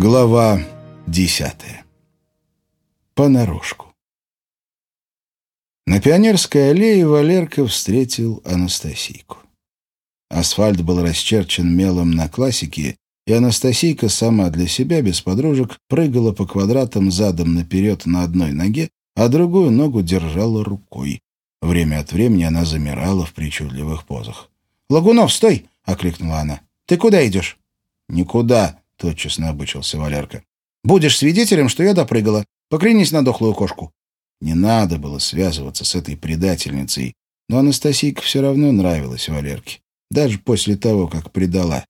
Глава десятая. Понарошку. На Пионерской аллее Валерка встретил Анастасийку. Асфальт был расчерчен мелом на классике, и Анастасийка сама для себя, без подружек, прыгала по квадратам задом наперед на одной ноге, а другую ногу держала рукой. Время от времени она замирала в причудливых позах. «Лагунов, стой!» — окликнула она. «Ты куда идешь?» «Никуда!» — тотчас набычился Валерка. «Будешь свидетелем, что я допрыгала. Поклянись на дохлую кошку». Не надо было связываться с этой предательницей, но Анастасийка все равно нравилась Валерке, даже после того, как предала.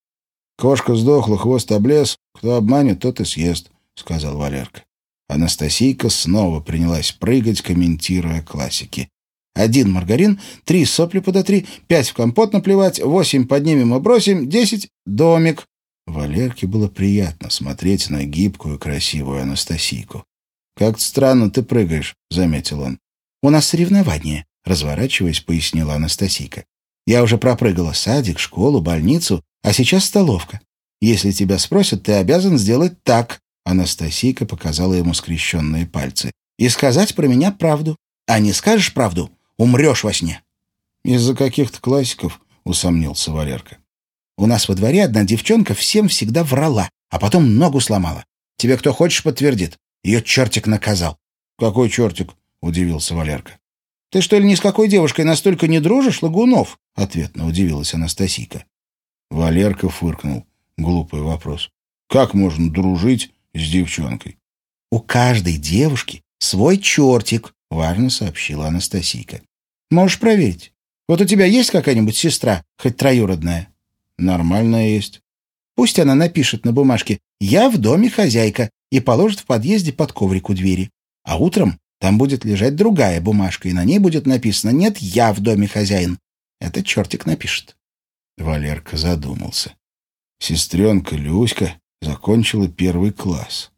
«Кошка сдохла, хвост облез. Кто обманет, тот и съест», — сказал Валерка. Анастасийка снова принялась прыгать, комментируя классики. Один маргарин, три сопли подотри, пять в компот наплевать, восемь поднимем и бросим, десять — домик. Валерке было приятно смотреть на гибкую, красивую Анастасийку. «Как странно ты прыгаешь», — заметил он. «У нас соревнование», — разворачиваясь, пояснила Анастасийка. «Я уже пропрыгала садик, школу, больницу, а сейчас столовка. Если тебя спросят, ты обязан сделать так». Анастасийка показала ему скрещенные пальцы. «И сказать про меня правду. А не скажешь правду, умрешь во сне». «Из-за каких-то классиков», — усомнился Валерка. У нас во дворе одна девчонка всем всегда врала, а потом ногу сломала. Тебе кто хочешь подтвердит. Ее чертик наказал. — Какой чертик? — удивился Валерка. — Ты что ли ни с какой девушкой настолько не дружишь, Лагунов? — ответно удивилась Анастасийка. Валерка фыркнул. Глупый вопрос. Как можно дружить с девчонкой? — У каждой девушки свой чертик, — важно сообщила Анастасийка. — Можешь проверить. Вот у тебя есть какая-нибудь сестра, хоть троюродная? Нормальная есть. Пусть она напишет на бумажке «Я в доме хозяйка» и положит в подъезде под коврик у двери. А утром там будет лежать другая бумажка, и на ней будет написано «Нет, я в доме хозяин». Это чертик напишет. Валерка задумался. Сестренка Люська закончила первый класс.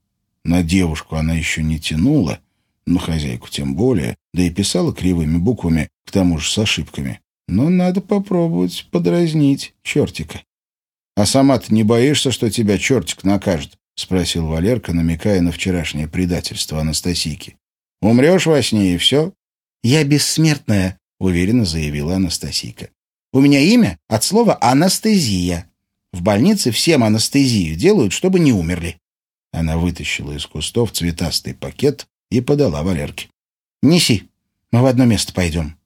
На девушку она еще не тянула, на хозяйку тем более, да и писала кривыми буквами, к тому же с ошибками. Но надо попробовать подразнить чертика. — А сама ты не боишься, что тебя чертик накажет? — спросил Валерка, намекая на вчерашнее предательство Анастасийки. — Умрешь во сне, и все? — Я бессмертная, — уверенно заявила Анастасийка. — У меня имя от слова «анестезия». В больнице всем анестезию делают, чтобы не умерли. Она вытащила из кустов цветастый пакет и подала Валерке. — Неси, мы в одно место пойдем.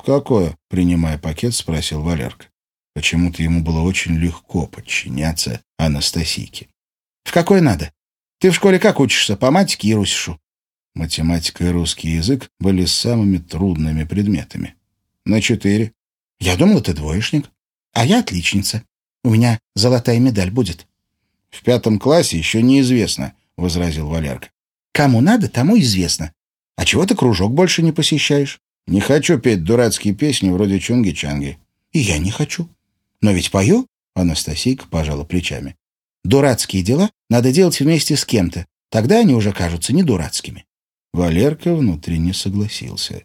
«В какое?» — принимая пакет, спросил Валерка. Почему-то ему было очень легко подчиняться Анастасийке. «В какое надо? Ты в школе как учишься? По матике и русишу?» Математика и русский язык были самыми трудными предметами. «На четыре». «Я думал, ты двоечник. А я отличница. У меня золотая медаль будет». «В пятом классе еще неизвестно», — возразил Валерка. «Кому надо, тому известно. А чего ты кружок больше не посещаешь?» Не хочу петь дурацкие песни вроде Чунги-Чанги. И я не хочу. Но ведь пою, Анастасийка пожала плечами. Дурацкие дела надо делать вместе с кем-то. Тогда они уже кажутся не дурацкими. Валерка внутренне согласился.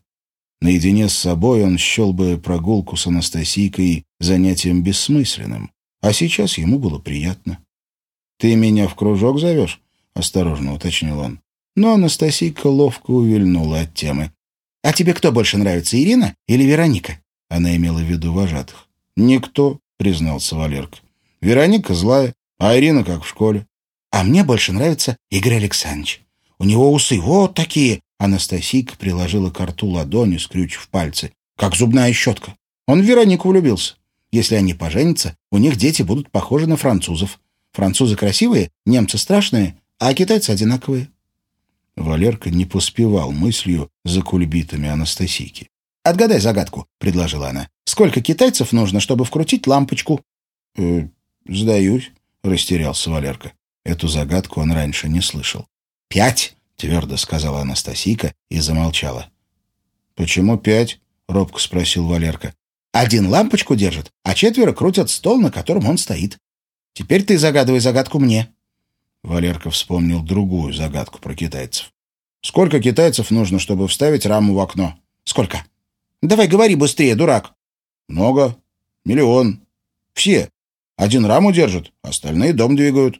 Наедине с собой он счел бы прогулку с Анастасийкой занятием бессмысленным, а сейчас ему было приятно. «Ты меня в кружок зовешь?» — осторожно уточнил он. Но Анастасийка ловко увильнула от темы. «А тебе кто больше нравится, Ирина или Вероника?» Она имела в виду вожатых. «Никто», — признался Валерка. «Вероника злая, а Ирина как в школе». «А мне больше нравится Игорь Александрович. У него усы вот такие». Анастасийка приложила к рту ладонью, скрючив пальцы, как зубная щетка. Он в Веронику влюбился. Если они поженятся, у них дети будут похожи на французов. Французы красивые, немцы страшные, а китайцы одинаковые. Валерка не поспевал мыслью за кульбитами Анастасийки. «Отгадай загадку», — предложила она. «Сколько китайцев нужно, чтобы вкрутить лампочку?» «Э, «Сдаюсь», — растерялся Валерка. Эту загадку он раньше не слышал. «Пять», — твердо сказала Анастасийка и замолчала. «Почему пять?» — робко спросил Валерка. «Один лампочку держит, а четверо крутят стол, на котором он стоит. Теперь ты загадывай загадку мне». Валерка вспомнил другую загадку про китайцев. «Сколько китайцев нужно, чтобы вставить раму в окно?» «Сколько?» «Давай говори быстрее, дурак». «Много. Миллион. Все. Один раму держат, остальные дом двигают».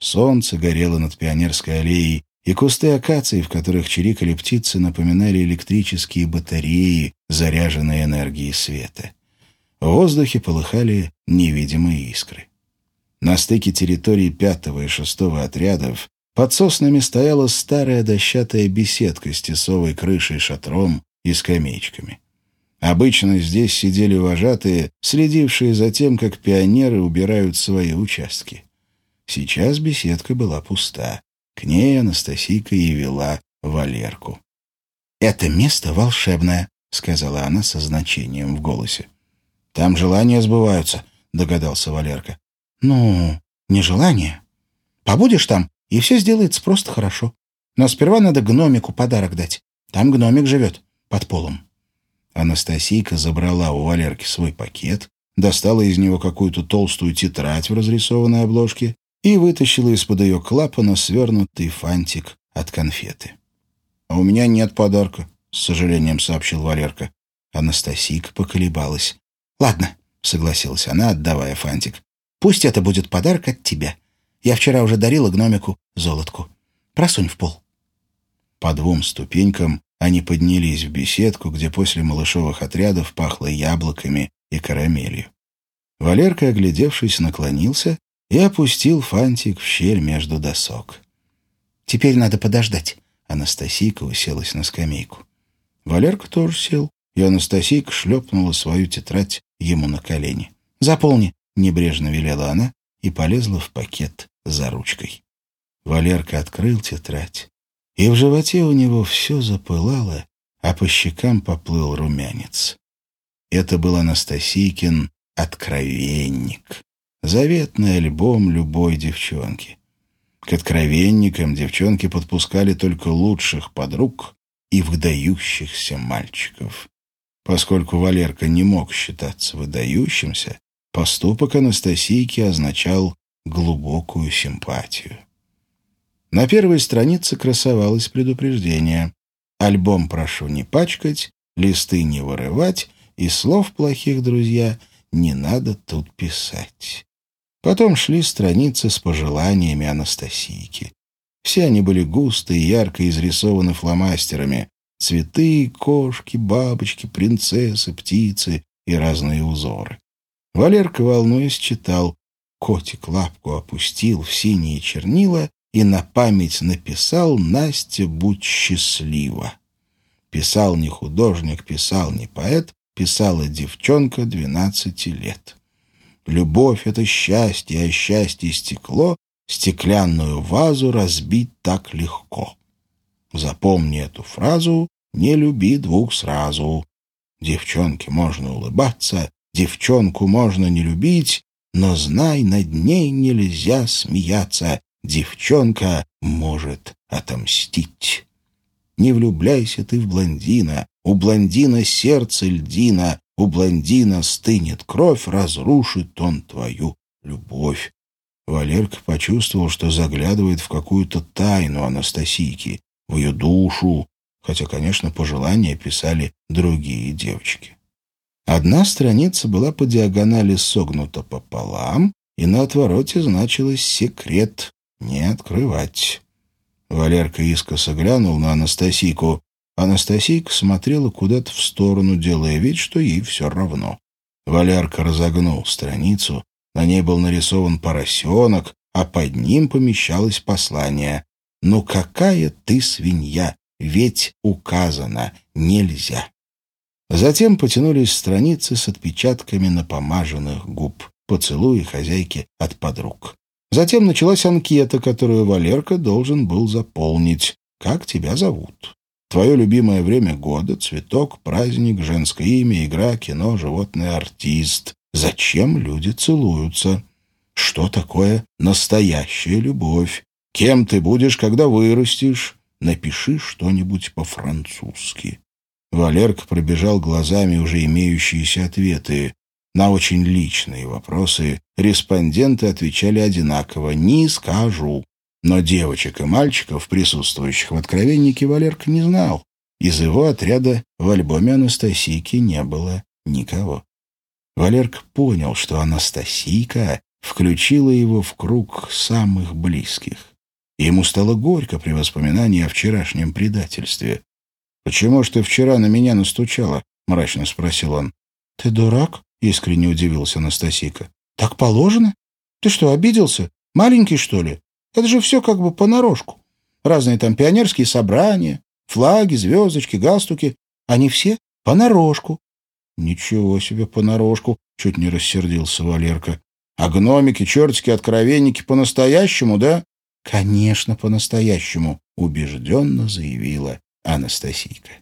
Солнце горело над Пионерской аллеей, и кусты акаций, в которых чирикали птицы, напоминали электрические батареи, заряженные энергией света. В воздухе полыхали невидимые искры. На стыке территории пятого и шестого отрядов под соснами стояла старая дощатая беседка с тесовой крышей, шатром и скамеечками. Обычно здесь сидели вожатые, следившие за тем, как пионеры убирают свои участки. Сейчас беседка была пуста. К ней Анастасийка и вела Валерку. «Это место волшебное», — сказала она со значением в голосе. «Там желания сбываются», — догадался Валерка. «Ну, не желание. Побудешь там, и все сделается просто хорошо. Но сперва надо гномику подарок дать. Там гномик живет, под полом». Анастасийка забрала у Валерки свой пакет, достала из него какую-то толстую тетрадь в разрисованной обложке и вытащила из-под ее клапана свернутый фантик от конфеты. «А у меня нет подарка», — с сожалением сообщил Валерка. Анастасийка поколебалась. «Ладно», — согласилась она, отдавая фантик. «Пусть это будет подарок от тебя. Я вчера уже дарила гномику золотку. Просунь в пол». По двум ступенькам они поднялись в беседку, где после малышовых отрядов пахло яблоками и карамелью. Валерка, оглядевшись, наклонился и опустил фантик в щель между досок. «Теперь надо подождать». Анастасийка уселась на скамейку. Валерка тоже сел, и Анастасийка шлепнула свою тетрадь ему на колени. «Заполни», — небрежно велела она и полезла в пакет за ручкой. Валерка открыл тетрадь и в животе у него все запылало, а по щекам поплыл румянец. Это был Анастасийкин «Откровенник», заветный альбом любой девчонки. К откровенникам девчонки подпускали только лучших подруг и выдающихся мальчиков. Поскольку Валерка не мог считаться выдающимся, поступок Анастасийки означал глубокую симпатию. На первой странице красовалось предупреждение. Альбом прошу не пачкать, листы не вырывать, и слов плохих, друзья, не надо тут писать. Потом шли страницы с пожеланиями Анастасийки. Все они были густо и ярко изрисованы фломастерами. Цветы, кошки, бабочки, принцессы, птицы и разные узоры. Валерка, волнуясь, читал. Котик лапку опустил в синие чернила и на память написал «Настя, будь счастлива». Писал не художник, писал не поэт, писала девчонка двенадцати лет. Любовь — это счастье, а счастье — стекло, стеклянную вазу разбить так легко. Запомни эту фразу, не люби двух сразу. Девчонке можно улыбаться, девчонку можно не любить, но знай, над ней нельзя смеяться, девчонка может отомстить. Не влюбляйся ты в блондина, у блондина сердце льдина, у блондина стынет кровь, разрушит он твою любовь. Валерка почувствовал, что заглядывает в какую-то тайну Анастасийки, в ее душу, хотя, конечно, пожелания писали другие девочки. Одна страница была по диагонали согнута пополам, и на отвороте значилось «секрет». Не открывать. Валерка искоса глянул на Анастасийку. Анастасийка смотрела куда-то в сторону, делая вид, что ей все равно. Валерка разогнул страницу. На ней был нарисован поросенок, а под ним помещалось послание. «Ну какая ты свинья! Ведь указано нельзя!» Затем потянулись страницы с отпечатками напомаженных губ. Поцелуи хозяйки от подруг. Затем началась анкета, которую Валерка должен был заполнить. «Как тебя зовут?» Твое любимое время года, цветок, праздник, женское имя, игра, кино, животное, артист. Зачем люди целуются? Что такое настоящая любовь? Кем ты будешь, когда вырастешь? Напиши что-нибудь по-французски. Валерка пробежал глазами уже имеющиеся ответы. На очень личные вопросы респонденты отвечали одинаково «не скажу». Но девочек и мальчиков, присутствующих в откровеннике, Валерка не знал. Из его отряда в альбоме Анастасийки не было никого. Валерка понял, что Анастасийка включила его в круг самых близких. Ему стало горько при воспоминании о вчерашнем предательстве. «Почему ж ты вчера на меня настучала?» — мрачно спросил он. «Ты дурак?» — искренне удивился Анастасика. «Так положено? Ты что, обиделся? Маленький, что ли? Это же все как бы понарошку. Разные там пионерские собрания, флаги, звездочки, галстуки. Они все понарошку». «Ничего себе понарошку!» — чуть не рассердился Валерка. «А гномики, чертики, откровенники по-настоящему, да?» «Конечно, по-настоящему», — убежденно заявила Анастасийка.